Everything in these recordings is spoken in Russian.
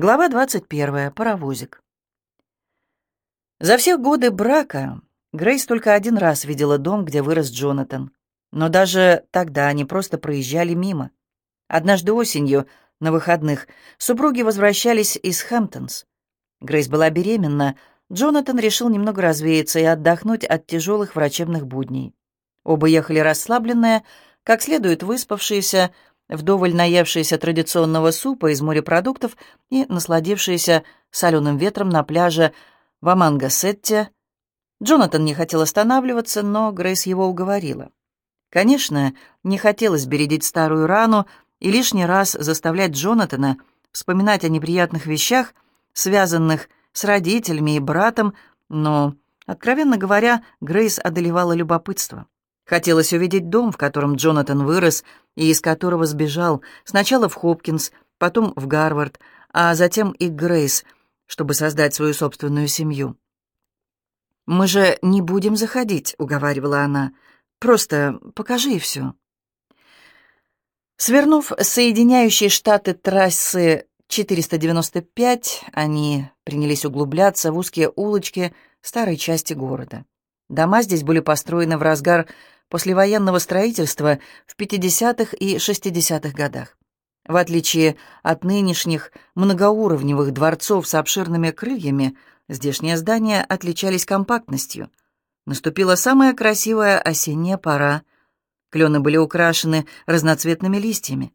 Глава 21. Паровозик. За все годы брака Грейс только один раз видела дом, где вырос Джонатан. Но даже тогда они просто проезжали мимо. Однажды осенью, на выходных, супруги возвращались из Хэмптонс. Грейс была беременна, Джонатан решил немного развеяться и отдохнуть от тяжелых врачебных будней. Оба ехали расслабленные, как следует выспавшиеся, вдоволь наевшиеся традиционного супа из морепродуктов и насладившиеся соленым ветром на пляже в Амангасетте. Джонатан не хотел останавливаться, но Грейс его уговорила. Конечно, не хотелось бередить старую рану и лишний раз заставлять Джонатана вспоминать о неприятных вещах, связанных с родителями и братом, но, откровенно говоря, Грейс одолевала любопытство. Хотелось увидеть дом, в котором Джонатан вырос и из которого сбежал, сначала в Хопкинс, потом в Гарвард, а затем и Грейс, чтобы создать свою собственную семью. «Мы же не будем заходить», — уговаривала она. «Просто покажи и все». Свернув с соединяющей штаты трассы 495, они принялись углубляться в узкие улочки старой части города. Дома здесь были построены в разгар послевоенного строительства в 50-х и 60-х годах. В отличие от нынешних многоуровневых дворцов с обширными крыльями, здешние здания отличались компактностью. Наступила самая красивая осенняя пора. Клены были украшены разноцветными листьями.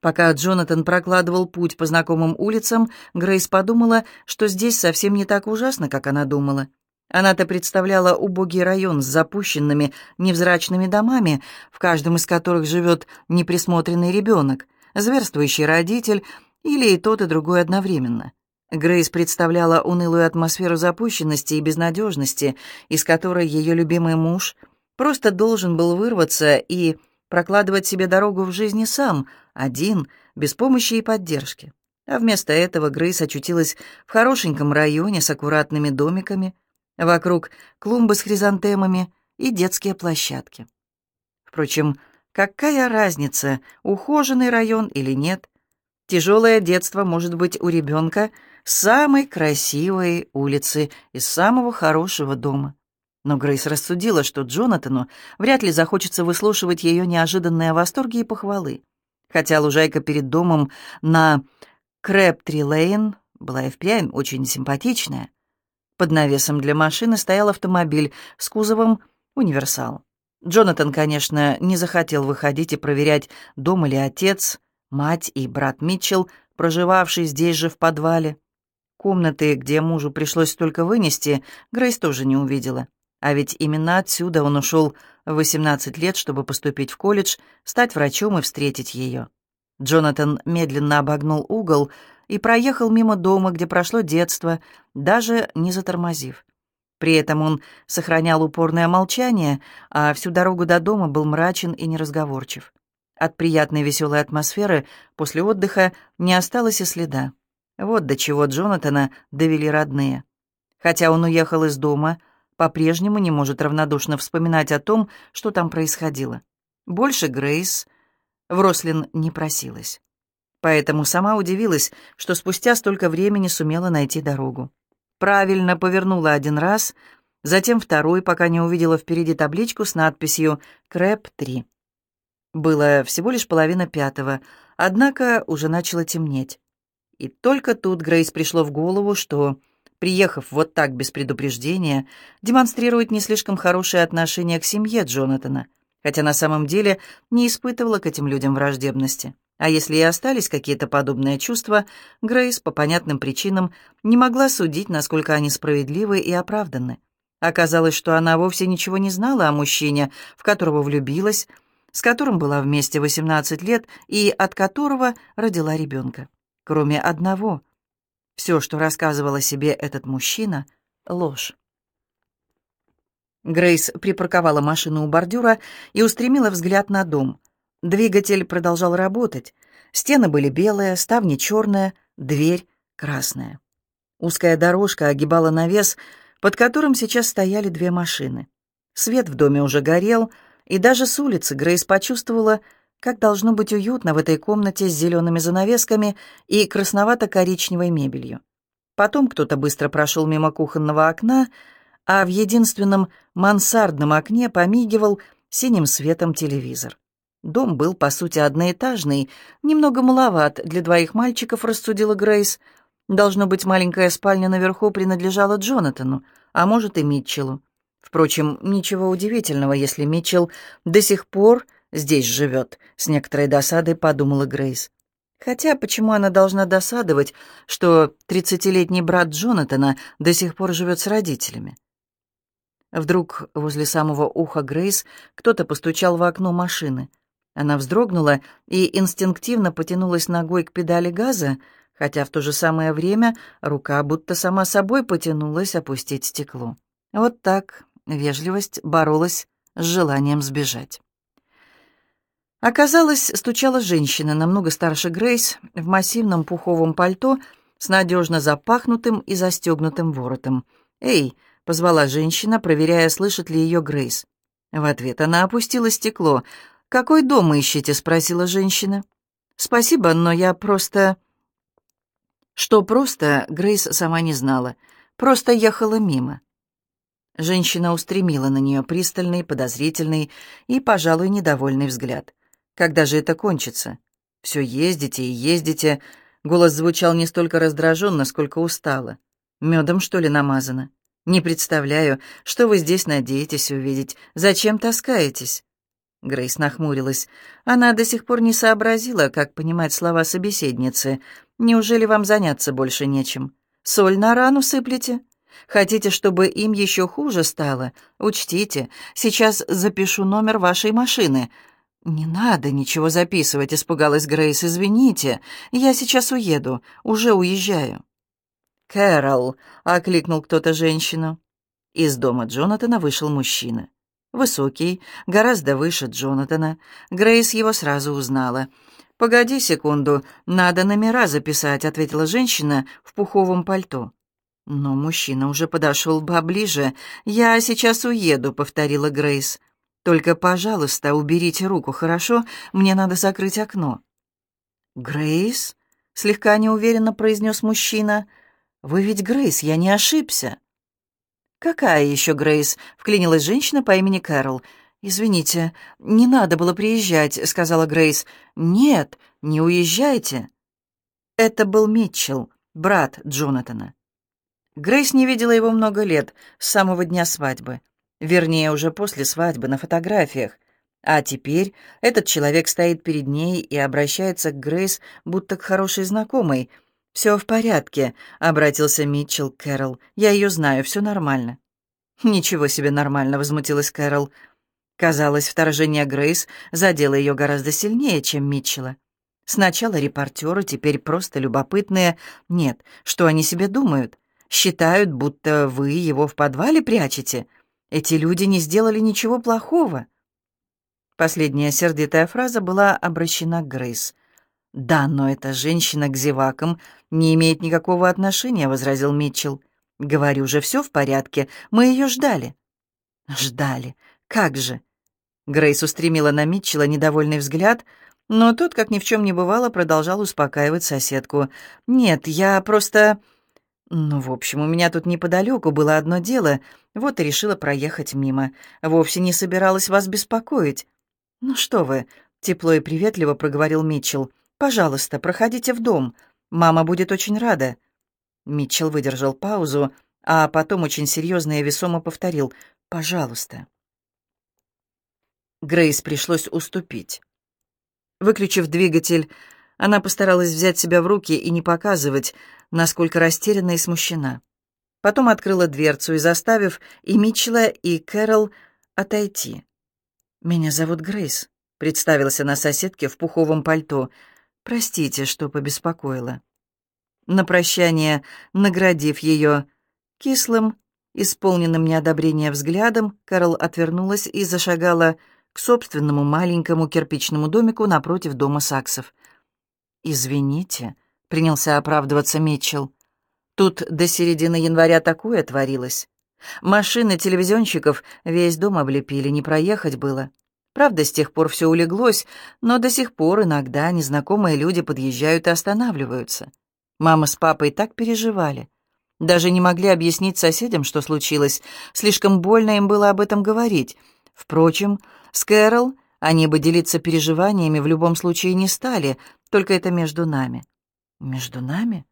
Пока Джонатан прокладывал путь по знакомым улицам, Грейс подумала, что здесь совсем не так ужасно, как она думала. Она-то представляла убогий район с запущенными, невзрачными домами, в каждом из которых живет неприсмотренный ребенок, зверствующий родитель или и тот, и другой одновременно. Грейс представляла унылую атмосферу запущенности и безнадежности, из которой ее любимый муж просто должен был вырваться и прокладывать себе дорогу в жизни сам, один, без помощи и поддержки. А вместо этого Грейс очутилась в хорошеньком районе с аккуратными домиками, Вокруг клумбы с хризантемами и детские площадки. Впрочем, какая разница, ухоженный район или нет? Тяжелое детство может быть у ребенка самой красивой улицы из самого хорошего дома. Но Грейс рассудила, что Джонатану вряд ли захочется выслушивать ее неожиданные восторги и похвалы. Хотя лужайка перед домом на Крэптри-Лейн была и впрямь очень симпатичная. Под навесом для машины стоял автомобиль с кузовом «Универсал». Джонатан, конечно, не захотел выходить и проверять, дома ли отец, мать и брат Митчелл, проживавший здесь же в подвале. Комнаты, где мужу пришлось только вынести, Грейс тоже не увидела. А ведь именно отсюда он ушел в 18 лет, чтобы поступить в колледж, стать врачом и встретить ее. Джонатан медленно обогнул угол, и проехал мимо дома, где прошло детство, даже не затормозив. При этом он сохранял упорное молчание, а всю дорогу до дома был мрачен и неразговорчив. От приятной веселой атмосферы после отдыха не осталось и следа. Вот до чего Джонатана довели родные. Хотя он уехал из дома, по-прежнему не может равнодушно вспоминать о том, что там происходило. Больше Грейс в Рослин не просилась поэтому сама удивилась, что спустя столько времени сумела найти дорогу. Правильно повернула один раз, затем второй, пока не увидела впереди табличку с надписью «Крэп-3». Было всего лишь половина пятого, однако уже начало темнеть. И только тут Грейс пришло в голову, что, приехав вот так без предупреждения, демонстрирует не слишком хорошее отношение к семье Джонатана, хотя на самом деле не испытывала к этим людям враждебности. А если и остались какие-то подобные чувства, Грейс по понятным причинам не могла судить, насколько они справедливы и оправданы. Оказалось, что она вовсе ничего не знала о мужчине, в которого влюбилась, с которым была вместе 18 лет и от которого родила ребенка. Кроме одного. Все, что рассказывал себе этот мужчина — ложь. Грейс припарковала машину у бордюра и устремила взгляд на дом — Двигатель продолжал работать. Стены были белые, ставни черные, дверь красная. Узкая дорожка огибала навес, под которым сейчас стояли две машины. Свет в доме уже горел, и даже с улицы Грейс почувствовала, Как должно быть уютно в этой комнате с зелеными занавесками и красновато-коричневой мебелью. Потом кто-то быстро прошел мимо кухонного окна, а в единственном мансардном окне помигивал синим светом телевизор. Дом был, по сути, одноэтажный, немного маловат для двоих мальчиков, рассудила Грейс. Должно быть, маленькая спальня наверху принадлежала Джонатану, а может и Митчеллу. Впрочем, ничего удивительного, если Митчелл до сих пор здесь живет, с некоторой досадой подумала Грейс. Хотя почему она должна досадовать, что тридцатилетний брат Джонатана до сих пор живет с родителями? Вдруг возле самого уха Грейс кто-то постучал в окно машины. Она вздрогнула и инстинктивно потянулась ногой к педали газа, хотя в то же самое время рука будто сама собой потянулась опустить стекло. Вот так вежливость боролась с желанием сбежать. Оказалось, стучала женщина, намного старше Грейс, в массивном пуховом пальто с надежно запахнутым и застегнутым воротом. «Эй!» — позвала женщина, проверяя, слышит ли ее Грейс. В ответ она опустила стекло. «Какой дом ищете?» — спросила женщина. «Спасибо, но я просто...» Что просто, Грейс сама не знала. Просто ехала мимо. Женщина устремила на нее пристальный, подозрительный и, пожалуй, недовольный взгляд. Когда же это кончится? Все ездите и ездите. Голос звучал не столько раздраженно, сколько устало. Медом, что ли, намазано? Не представляю, что вы здесь надеетесь увидеть. Зачем таскаетесь? Грейс нахмурилась. Она до сих пор не сообразила, как понимать слова собеседницы. Неужели вам заняться больше нечем? Соль на рану сыплете? Хотите, чтобы им еще хуже стало? Учтите, сейчас запишу номер вашей машины. «Не надо ничего записывать», — испугалась Грейс. «Извините, я сейчас уеду, уже уезжаю». «Кэрол», — окликнул кто-то женщину. Из дома Джонатана вышел мужчина. Высокий, гораздо выше Джонатана. Грейс его сразу узнала. «Погоди секунду, надо номера записать», — ответила женщина в пуховом пальто. Но мужчина уже подошел поближе. «Я сейчас уеду», — повторила Грейс. Только, пожалуйста, уберите руку, хорошо? Мне надо закрыть окно». «Грейс?» — слегка неуверенно произнес мужчина. «Вы ведь Грейс, я не ошибся». «Какая еще Грейс?» — вклинилась женщина по имени Кэрол. «Извините, не надо было приезжать», — сказала Грейс. «Нет, не уезжайте». Это был Митчелл, брат Джонатана. Грейс не видела его много лет, с самого дня свадьбы. Вернее, уже после свадьбы на фотографиях. А теперь этот человек стоит перед ней и обращается к Грейс, будто к хорошей знакомой. «Все в порядке», — обратился Митчелл к Кэрол. «Я ее знаю, все нормально». «Ничего себе нормально», — возмутилась Кэрол. Казалось, вторжение Грейс задело ее гораздо сильнее, чем Митчелла. Сначала репортеры, теперь просто любопытные. Нет, что они себе думают? Считают, будто вы его в подвале прячете?» Эти люди не сделали ничего плохого. Последняя сердитая фраза была обращена к Грейс. «Да, но эта женщина к зевакам не имеет никакого отношения», — возразил Митчелл. «Говорю же, все в порядке. Мы ее ждали». «Ждали. Как же?» Грейс устремила на Митчелла недовольный взгляд, но тот, как ни в чем не бывало, продолжал успокаивать соседку. «Нет, я просто...» «Ну, в общем, у меня тут неподалеку было одно дело, вот и решила проехать мимо. Вовсе не собиралась вас беспокоить». «Ну что вы», — тепло и приветливо проговорил Митчелл, «пожалуйста, проходите в дом. Мама будет очень рада». Митчелл выдержал паузу, а потом очень серьезно и весомо повторил «пожалуйста». Грейс пришлось уступить. Выключив двигатель, она постаралась взять себя в руки и не показывать, насколько растеряна и смущена. Потом открыла дверцу и заставив и Митчелла, и Кэрол отойти. «Меня зовут Грейс», — представилась она соседке в пуховом пальто. «Простите, что побеспокоила». На прощание, наградив ее кислым, исполненным неодобрения взглядом, Кэрол отвернулась и зашагала к собственному маленькому кирпичному домику напротив дома Саксов. «Извините», — принялся оправдываться Митчелл. «Тут до середины января такое творилось. Машины телевизионщиков весь дом облепили, не проехать было. Правда, с тех пор все улеглось, но до сих пор иногда незнакомые люди подъезжают и останавливаются. Мама с папой так переживали. Даже не могли объяснить соседям, что случилось. Слишком больно им было об этом говорить. Впрочем, с Кэрол они бы делиться переживаниями в любом случае не стали, только это между нами. Между нами?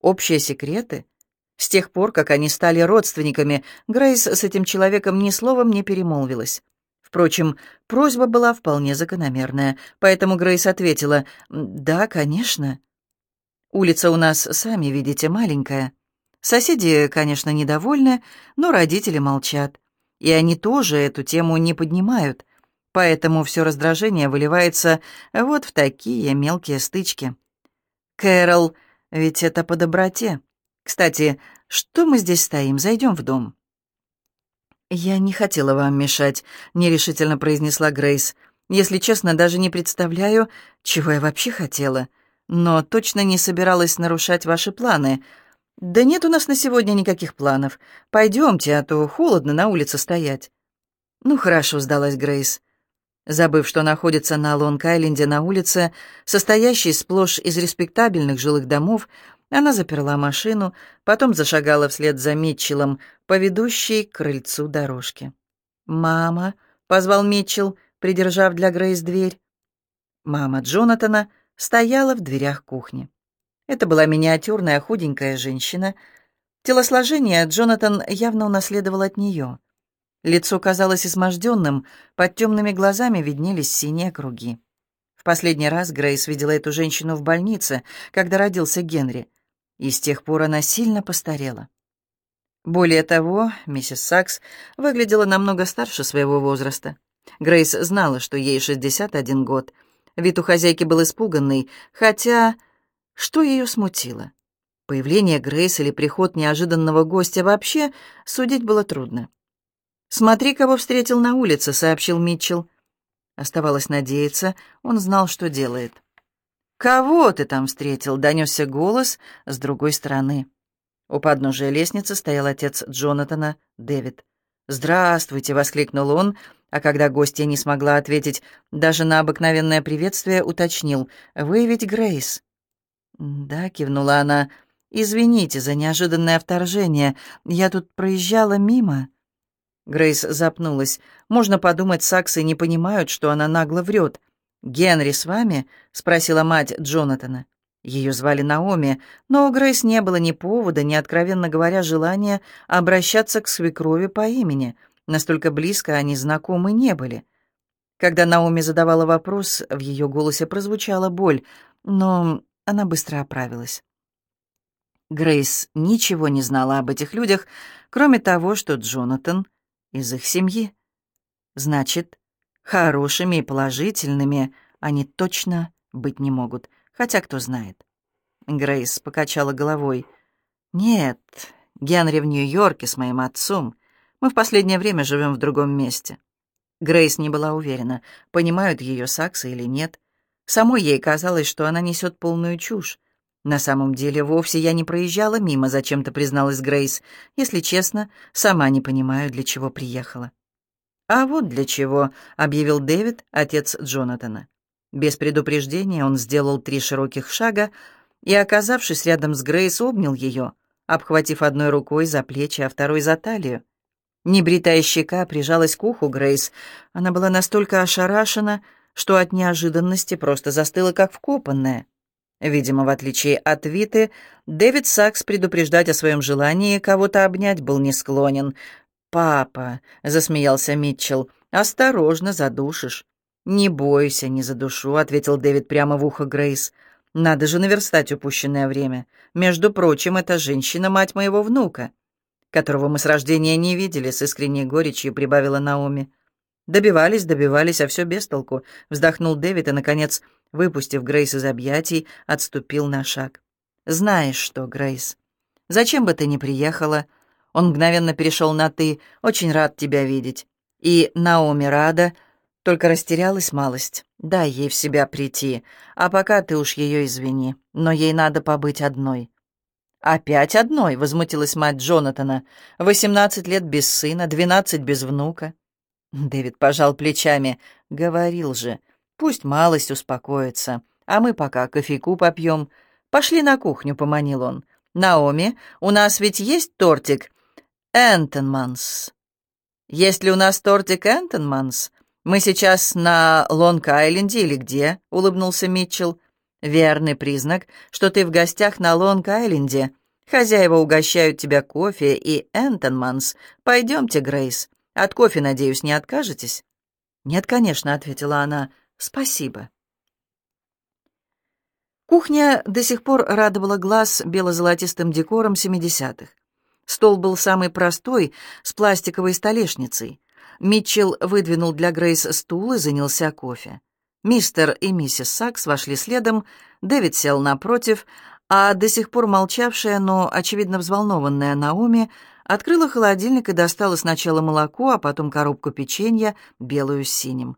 Общие секреты? С тех пор, как они стали родственниками, Грейс с этим человеком ни словом не перемолвилась. Впрочем, просьба была вполне закономерная, поэтому Грейс ответила «Да, конечно». «Улица у нас, сами видите, маленькая. Соседи, конечно, недовольны, но родители молчат. И они тоже эту тему не поднимают, поэтому все раздражение выливается вот в такие мелкие стычки. Кэрол, ведь это по доброте. Кстати, что мы здесь стоим? Зайдем в дом». «Я не хотела вам мешать», — нерешительно произнесла Грейс. «Если честно, даже не представляю, чего я вообще хотела. Но точно не собиралась нарушать ваши планы. Да нет у нас на сегодня никаких планов. Пойдемте, а то холодно на улице стоять». «Ну хорошо», — сдалась Грейс. Забыв, что находится на Лонг-Айленде на улице, состоящей сплошь из респектабельных жилых домов, она заперла машину, потом зашагала вслед за Митчеллом по ведущей к крыльцу дорожке. «Мама!» — позвал Митчелл, придержав для Грейс дверь. Мама Джонатана стояла в дверях кухни. Это была миниатюрная худенькая женщина. Телосложение Джонатан явно унаследовал от нее. Лицо казалось изможденным, под темными глазами виднелись синие круги. В последний раз Грейс видела эту женщину в больнице, когда родился Генри и с тех пор она сильно постарела. Более того, миссис Сакс выглядела намного старше своего возраста. Грейс знала, что ей 61 год. Вид у хозяйки был испуганный, хотя... Что ее смутило? Появление Грейс или приход неожиданного гостя вообще судить было трудно. «Смотри, кого встретил на улице», — сообщил Митчелл. Оставалось надеяться, он знал, что делает. «Кого ты там встретил?» — донесся голос с другой стороны. У подножия лестницы стоял отец Джонатана, Дэвид. «Здравствуйте!» — воскликнул он, а когда гостья не смогла ответить даже на обыкновенное приветствие, уточнил. «Вы ведь Грейс?» «Да», — кивнула она. «Извините за неожиданное вторжение. Я тут проезжала мимо». Грейс запнулась. Можно подумать, саксы не понимают, что она нагло врет. «Генри с вами?» — спросила мать Джонатана. Ее звали Наоми, но у Грейс не было ни повода, ни, откровенно говоря, желания обращаться к свекрови по имени. Настолько близко они знакомы не были. Когда Наоми задавала вопрос, в ее голосе прозвучала боль, но она быстро оправилась. Грейс ничего не знала об этих людях, кроме того, что Джонатан из их семьи. Значит, Хорошими и положительными они точно быть не могут, хотя кто знает. Грейс покачала головой. «Нет, Генри в Нью-Йорке с моим отцом. Мы в последнее время живем в другом месте». Грейс не была уверена, понимают ее саксы или нет. Самой ей казалось, что она несет полную чушь. На самом деле, вовсе я не проезжала мимо, зачем-то призналась Грейс. Если честно, сама не понимаю, для чего приехала. «А вот для чего», — объявил Дэвид, отец Джонатана. Без предупреждения он сделал три широких шага и, оказавшись рядом с Грейс, обнял ее, обхватив одной рукой за плечи, а второй за талию. Небритая щека прижалась к уху Грейс. Она была настолько ошарашена, что от неожиданности просто застыла, как вкопанная. Видимо, в отличие от Виты, Дэвид Сакс предупреждать о своем желании кого-то обнять был не склонен. «Папа», — засмеялся Митчелл, — «осторожно, задушишь». «Не бойся, не задушу», — ответил Дэвид прямо в ухо Грейс. «Надо же наверстать упущенное время. Между прочим, эта женщина — мать моего внука, которого мы с рождения не видели», — с искренней горечью прибавила Наоми. «Добивались, добивались, а все без толку», — вздохнул Дэвид и, наконец, выпустив Грейс из объятий, отступил на шаг. «Знаешь что, Грейс, зачем бы ты ни приехала, он мгновенно перешел на «ты». «Очень рад тебя видеть». И Наоми рада, только растерялась малость. Дай ей в себя прийти, а пока ты уж ее извини, но ей надо побыть одной. «Опять одной?» — возмутилась мать Джонатана. «Восемнадцать лет без сына, двенадцать без внука». Дэвид пожал плечами. «Говорил же, пусть малость успокоится, а мы пока кофейку попьем. Пошли на кухню», — поманил он. «Наоми, у нас ведь есть тортик Энтонманс?» «Есть ли у нас тортик Энтонманс? Мы сейчас на Лонг-Айленде или где?» — улыбнулся Митчелл. «Верный признак, что ты в гостях на Лонг-Айленде. Хозяева угощают тебя кофе и Энтонманс. Пойдемте, Грейс. От кофе, надеюсь, не откажетесь?» «Нет, конечно», — ответила она. «Спасибо». Кухня до сих пор радовала глаз бело-золотистым декором 70-х. Стол был самый простой, с пластиковой столешницей. Митчелл выдвинул для Грейс стул и занялся кофе. Мистер и миссис Сакс вошли следом, Дэвид сел напротив, а до сих пор молчавшая, но, очевидно, взволнованная Наоми открыла холодильник и достала сначала молоко, а потом коробку печенья, белую с синим.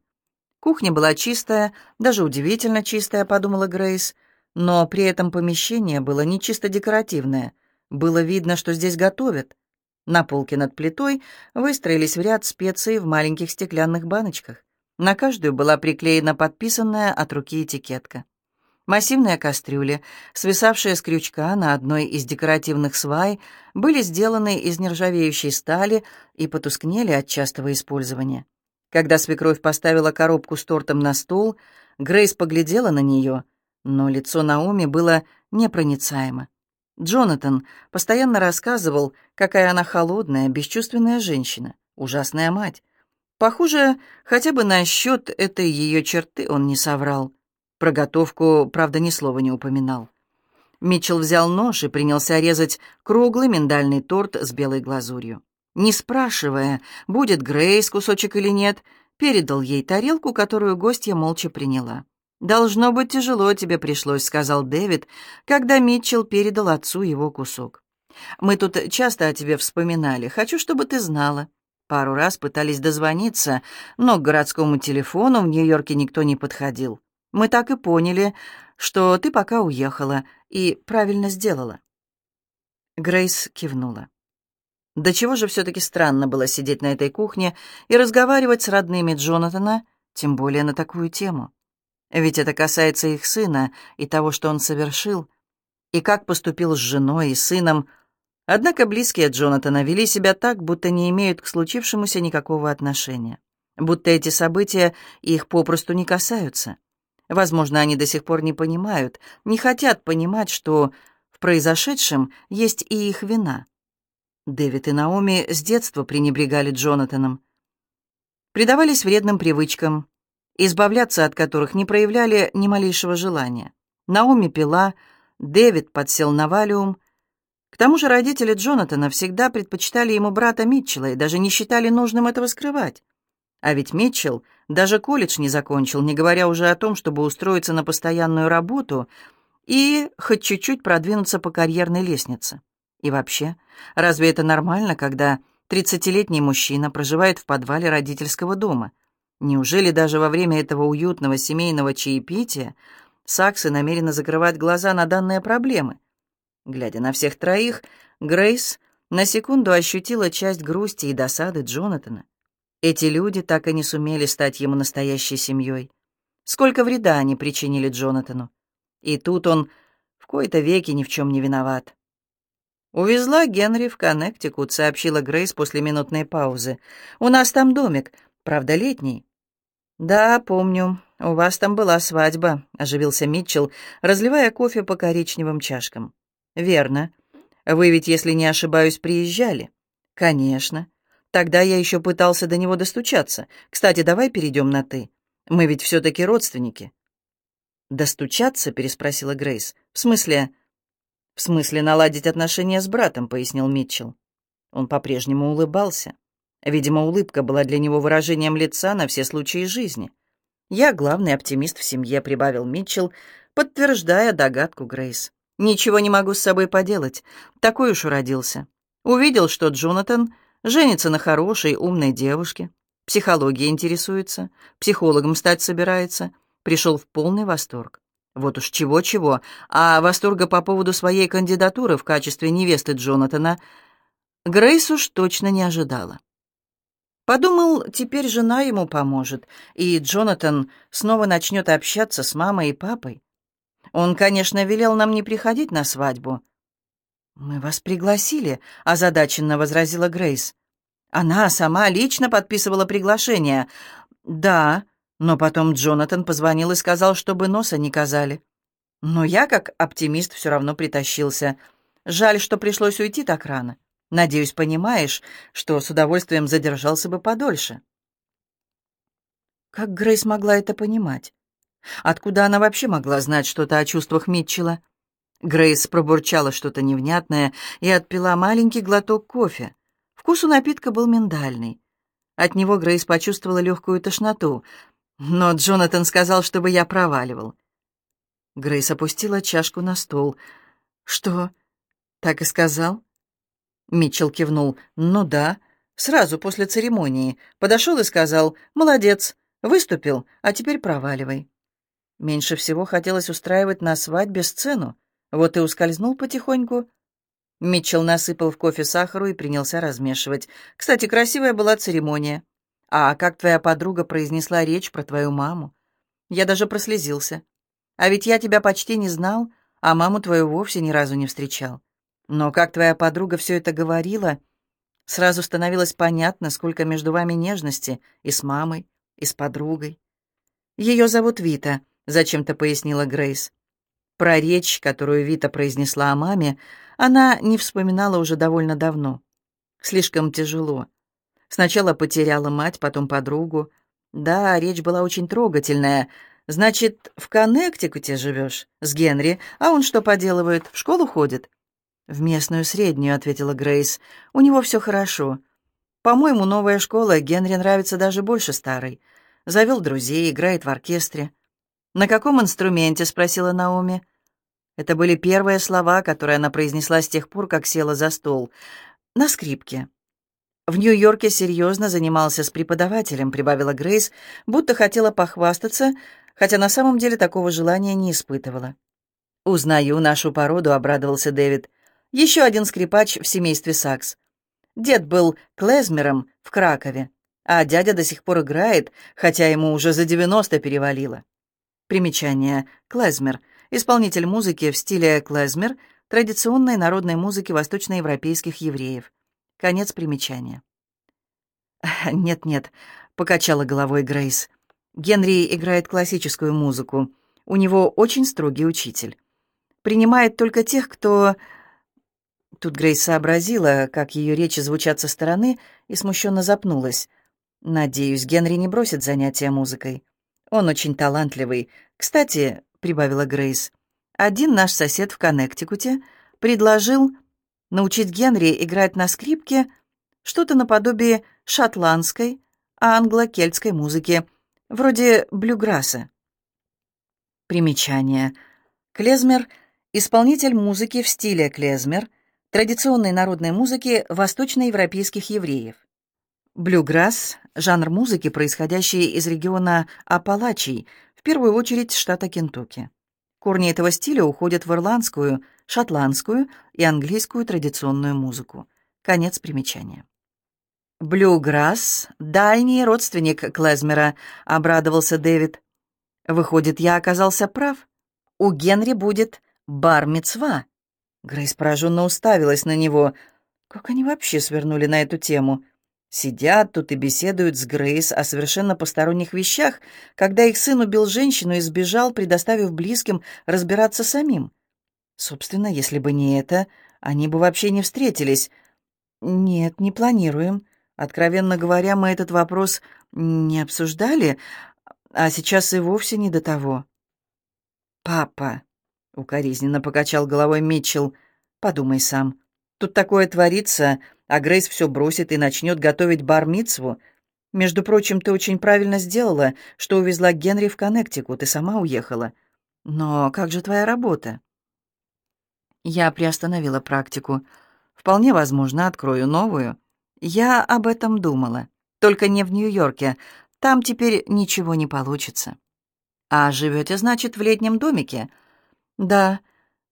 Кухня была чистая, даже удивительно чистая, подумала Грейс, но при этом помещение было не чисто декоративное. Было видно, что здесь готовят. На полке над плитой выстроились в ряд специи в маленьких стеклянных баночках. На каждую была приклеена подписанная от руки этикетка. Массивные кастрюли, свисавшие с крючка на одной из декоративных свай, были сделаны из нержавеющей стали и потускнели от частого использования. Когда свекровь поставила коробку с тортом на стол, Грейс поглядела на нее, но лицо Наоми было непроницаемо. Джонатан постоянно рассказывал, какая она холодная, бесчувственная женщина, ужасная мать. Похоже, хотя бы насчет этой ее черты он не соврал. Про готовку, правда, ни слова не упоминал. Митчелл взял нож и принялся резать круглый миндальный торт с белой глазурью. Не спрашивая, будет Грейс кусочек или нет, передал ей тарелку, которую гостья молча приняла. «Должно быть, тяжело тебе пришлось», — сказал Дэвид, когда Митчелл передал отцу его кусок. «Мы тут часто о тебе вспоминали. Хочу, чтобы ты знала. Пару раз пытались дозвониться, но к городскому телефону в Нью-Йорке никто не подходил. Мы так и поняли, что ты пока уехала и правильно сделала». Грейс кивнула. До чего же все-таки странно было сидеть на этой кухне и разговаривать с родными Джонатана, тем более на такую тему. Ведь это касается их сына и того, что он совершил, и как поступил с женой и сыном. Однако близкие Джонатана вели себя так, будто не имеют к случившемуся никакого отношения, будто эти события их попросту не касаются. Возможно, они до сих пор не понимают, не хотят понимать, что в произошедшем есть и их вина. Дэвид и Наоми с детства пренебрегали Джонатаном. Предавались вредным привычкам, избавляться от которых не проявляли ни малейшего желания. Наоми пила, Дэвид подсел на валиум. К тому же родители Джонатана всегда предпочитали ему брата Митчелла и даже не считали нужным этого скрывать. А ведь Митчелл даже колледж не закончил, не говоря уже о том, чтобы устроиться на постоянную работу и хоть чуть-чуть продвинуться по карьерной лестнице. И вообще, разве это нормально, когда тридцатилетний мужчина проживает в подвале родительского дома? Неужели даже во время этого уютного семейного чаепития Саксы намерены закрывать глаза на данные проблемы? Глядя на всех троих, Грейс на секунду ощутила часть грусти и досады Джонатана. Эти люди так и не сумели стать ему настоящей семьей. Сколько вреда они причинили Джонатану. И тут он в кои-то веки ни в чем не виноват. «Увезла Генри в Коннектикут», — сообщила Грейс после минутной паузы. «У нас там домик, правда, летний». «Да, помню. У вас там была свадьба», — оживился Митчелл, разливая кофе по коричневым чашкам. «Верно. Вы ведь, если не ошибаюсь, приезжали?» «Конечно. Тогда я еще пытался до него достучаться. Кстати, давай перейдем на «ты». Мы ведь все-таки родственники». «Достучаться?» — переспросила Грейс. «В смысле...» «В смысле наладить отношения с братом», — пояснил Митчелл. Он по-прежнему улыбался. Видимо, улыбка была для него выражением лица на все случаи жизни. «Я главный оптимист в семье», — прибавил Митчелл, подтверждая догадку Грейс. «Ничего не могу с собой поделать. Такой уж уродился. Увидел, что Джонатан Женится на хорошей, умной девушке. Психологией интересуется, психологом стать собирается. Пришел в полный восторг. Вот уж чего-чего, а восторга по поводу своей кандидатуры в качестве невесты Джонатана Грейс уж точно не ожидала. Подумал, теперь жена ему поможет, и Джонатан снова начнет общаться с мамой и папой. Он, конечно, велел нам не приходить на свадьбу. «Мы вас пригласили», — озадаченно возразила Грейс. «Она сама лично подписывала приглашение». «Да», но потом Джонатан позвонил и сказал, чтобы носа не казали. Но я, как оптимист, все равно притащился. Жаль, что пришлось уйти так рано. Надеюсь, понимаешь, что с удовольствием задержался бы подольше. Как Грейс могла это понимать? Откуда она вообще могла знать что-то о чувствах Митчелла? Грейс пробурчала что-то невнятное и отпила маленький глоток кофе. Вкус у напитка был миндальный. От него Грейс почувствовала легкую тошноту. Но Джонатан сказал, чтобы я проваливал. Грейс опустила чашку на стол. «Что, так и сказал?» Митчелл кивнул. «Ну да, сразу после церемонии. Подошел и сказал, молодец, выступил, а теперь проваливай». Меньше всего хотелось устраивать на свадьбе сцену. Вот и ускользнул потихоньку. Митчелл насыпал в кофе сахару и принялся размешивать. «Кстати, красивая была церемония. А как твоя подруга произнесла речь про твою маму? Я даже прослезился. А ведь я тебя почти не знал, а маму твою вовсе ни разу не встречал. Но как твоя подруга все это говорила, сразу становилось понятно, сколько между вами нежности и с мамой, и с подругой. Ее зовут Вита, зачем-то пояснила Грейс. Про речь, которую Вита произнесла о маме, она не вспоминала уже довольно давно. Слишком тяжело. Сначала потеряла мать, потом подругу. Да, речь была очень трогательная — «Значит, в Коннектикуте живешь? С Генри? А он что поделывает? В школу ходит?» «В местную среднюю», — ответила Грейс. «У него все хорошо. По-моему, новая школа Генри нравится даже больше старой. Завел друзей, играет в оркестре». «На каком инструменте?» — спросила Наоми. Это были первые слова, которые она произнесла с тех пор, как села за стол. «На скрипке». В Нью-Йорке серьезно занимался с преподавателем, прибавила Грейс, будто хотела похвастаться, хотя на самом деле такого желания не испытывала. «Узнаю нашу породу», — обрадовался Дэвид. «Еще один скрипач в семействе Сакс. Дед был клезмером в Кракове, а дядя до сих пор играет, хотя ему уже за 90 перевалило». Примечание. Клезмер. Исполнитель музыки в стиле клезмер, традиционной народной музыки восточноевропейских евреев. Конец примечания. «Нет-нет», — покачала головой Грейс. Генри играет классическую музыку. У него очень строгий учитель. Принимает только тех, кто... Тут Грейс сообразила, как ее речи звучат со стороны, и смущенно запнулась. «Надеюсь, Генри не бросит занятия музыкой. Он очень талантливый. Кстати, — прибавила Грейс, — один наш сосед в Коннектикуте предложил научить Генри играть на скрипке что-то наподобие шотландской, англо-кельтской музыки — вроде блюграсса. Примечание. Клезмер — исполнитель музыки в стиле клезмер, традиционной народной музыки восточноевропейских евреев. Блюграсс — жанр музыки, происходящий из региона Апалачий, в первую очередь штата Кентукки. Корни этого стиля уходят в ирландскую, шотландскую и английскую традиционную музыку. Конец примечания. «Блюграсс — дальний родственник Клезмера», — обрадовался Дэвид. «Выходит, я оказался прав. У Генри будет бар-мицва». Грейс пораженно уставилась на него. Как они вообще свернули на эту тему? Сидят тут и беседуют с Грейс о совершенно посторонних вещах, когда их сын убил женщину и сбежал, предоставив близким разбираться самим. Собственно, если бы не это, они бы вообще не встретились. «Нет, не планируем», Откровенно говоря, мы этот вопрос не обсуждали, а сейчас и вовсе не до того. «Папа», — укоризненно покачал головой Митчелл, — «подумай сам. Тут такое творится, а Грейс все бросит и начнет готовить бар-мицву. Между прочим, ты очень правильно сделала, что увезла Генри в Коннектикут и сама уехала. Но как же твоя работа?» Я приостановила практику. Вполне возможно, открою новую. Я об этом думала. Только не в Нью-Йорке. Там теперь ничего не получится. А живете, значит, в летнем домике? Да.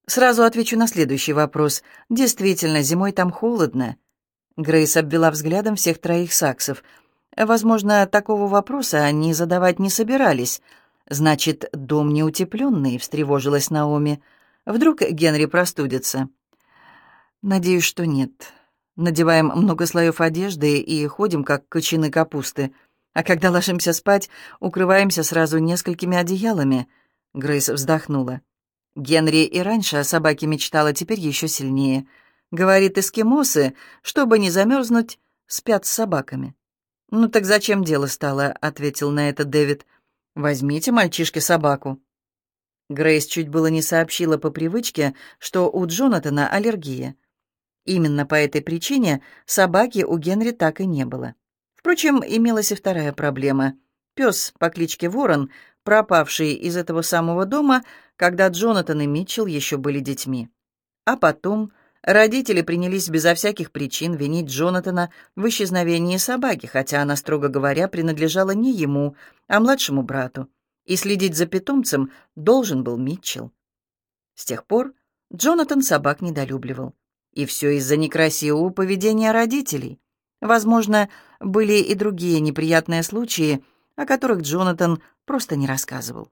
Сразу отвечу на следующий вопрос. Действительно, зимой там холодно. Грейс обвела взглядом всех троих саксов. Возможно, такого вопроса они задавать не собирались. «Значит, дом неутепленный», — встревожилась Наоми. «Вдруг Генри простудится?» «Надеюсь, что нет. Надеваем много слоев одежды и ходим, как кочаны капусты. А когда ложимся спать, укрываемся сразу несколькими одеялами». Грейс вздохнула. Генри и раньше о собаке мечтала, теперь еще сильнее. Говорит, эскимосы, чтобы не замерзнуть, спят с собаками. «Ну так зачем дело стало?» — ответил на это Дэвид. «Возьмите мальчишке собаку». Грейс чуть было не сообщила по привычке, что у Джонатана аллергия. Именно по этой причине собаки у Генри так и не было. Впрочем, имелась и вторая проблема. Пес по кличке Ворон, пропавший из этого самого дома, когда Джонатан и Митчелл еще были детьми. А потом Родители принялись безо всяких причин винить Джонатана в исчезновении собаки, хотя она, строго говоря, принадлежала не ему, а младшему брату, и следить за питомцем должен был Митчелл. С тех пор Джонатан собак недолюбливал. И все из-за некрасивого поведения родителей. Возможно, были и другие неприятные случаи, о которых Джонатан просто не рассказывал.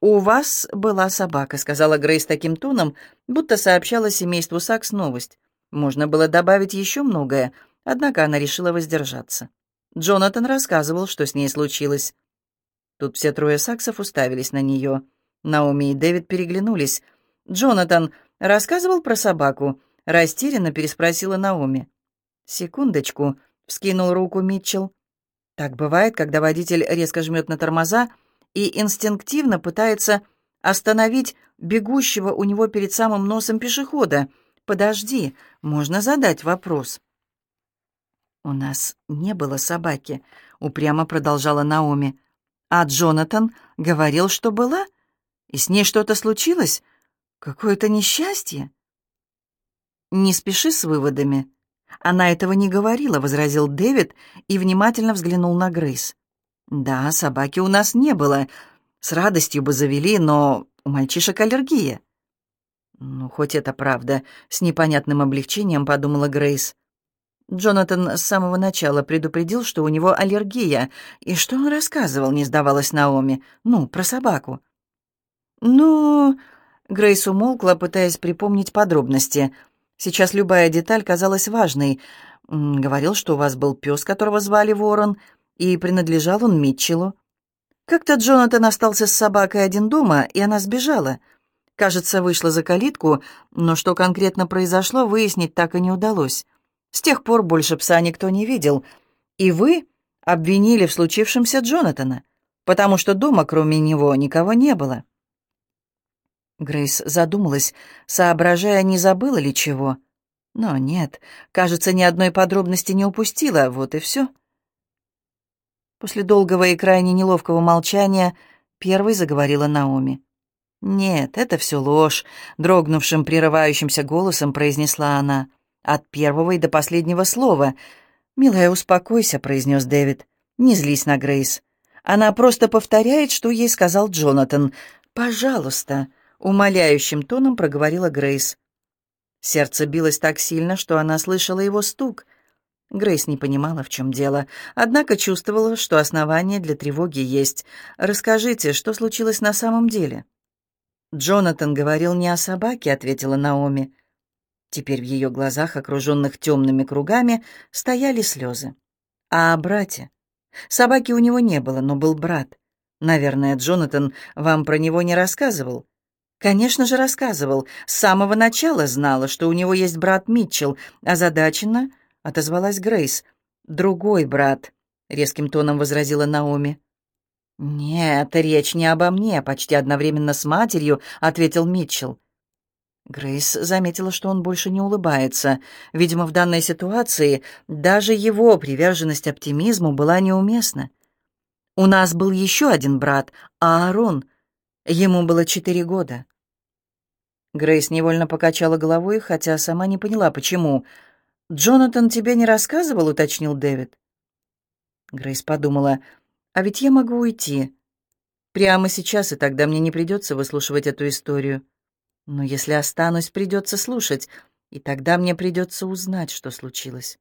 «У вас была собака», — сказала Грейс таким тоном, будто сообщала семейству Сакс новость. Можно было добавить еще многое, однако она решила воздержаться. Джонатан рассказывал, что с ней случилось. Тут все трое Саксов уставились на нее. Наоми и Дэвид переглянулись. «Джонатан рассказывал про собаку?» — растерянно переспросила Наоми. «Секундочку», — вскинул руку Митчелл. «Так бывает, когда водитель резко жмет на тормоза, — и инстинктивно пытается остановить бегущего у него перед самым носом пешехода. «Подожди, можно задать вопрос». «У нас не было собаки», — упрямо продолжала Наоми. «А Джонатан говорил, что была? И с ней что-то случилось? Какое-то несчастье?» «Не спеши с выводами». «Она этого не говорила», — возразил Дэвид и внимательно взглянул на Грейс. «Да, собаки у нас не было. С радостью бы завели, но у мальчишек аллергия». «Ну, хоть это правда», — с непонятным облегчением подумала Грейс. Джонатан с самого начала предупредил, что у него аллергия. И что он рассказывал, не сдавалась Наоми. «Ну, про собаку». «Ну...» — Грейс умолкла, пытаясь припомнить подробности. Сейчас любая деталь казалась важной. «Говорил, что у вас был пес, которого звали Ворон, и принадлежал он Митчеллу. Как-то Джонатан остался с собакой один дома, и она сбежала. Кажется, вышла за калитку, но что конкретно произошло, выяснить так и не удалось. С тех пор больше пса никто не видел. И вы обвинили в случившемся Джонатана, потому что дома кроме него никого не было. Грейс задумалась, соображая, не забыла ли чего. Но нет, кажется, ни одной подробности не упустила, вот и все. После долгого и крайне неловкого молчания первой заговорила Наоми. «Нет, это все ложь», — дрогнувшим, прерывающимся голосом произнесла она. «От первого и до последнего слова». «Милая, успокойся», — произнес Дэвид. «Не злись на Грейс. Она просто повторяет, что ей сказал Джонатан. Пожалуйста», — умоляющим тоном проговорила Грейс. Сердце билось так сильно, что она слышала его стук. Грейс не понимала, в чем дело, однако чувствовала, что основания для тревоги есть. «Расскажите, что случилось на самом деле?» «Джонатан говорил не о собаке», — ответила Наоми. Теперь в ее глазах, окруженных темными кругами, стояли слезы. «А о брате? Собаки у него не было, но был брат. Наверное, Джонатан вам про него не рассказывал?» «Конечно же, рассказывал. С самого начала знала, что у него есть брат Митчелл, озадачена...» отозвалась Грейс. «Другой брат», — резким тоном возразила Наоми. «Нет, речь не обо мне», — почти одновременно с матерью ответил Митчелл. Грейс заметила, что он больше не улыбается. Видимо, в данной ситуации даже его приверженность оптимизму была неуместна. «У нас был еще один брат, Аарон. Ему было четыре года». Грейс невольно покачала головой, хотя сама не поняла, почему. «Джонатан тебе не рассказывал?» — уточнил Дэвид. Грейс подумала, «А ведь я могу уйти. Прямо сейчас, и тогда мне не придется выслушивать эту историю. Но если останусь, придется слушать, и тогда мне придется узнать, что случилось».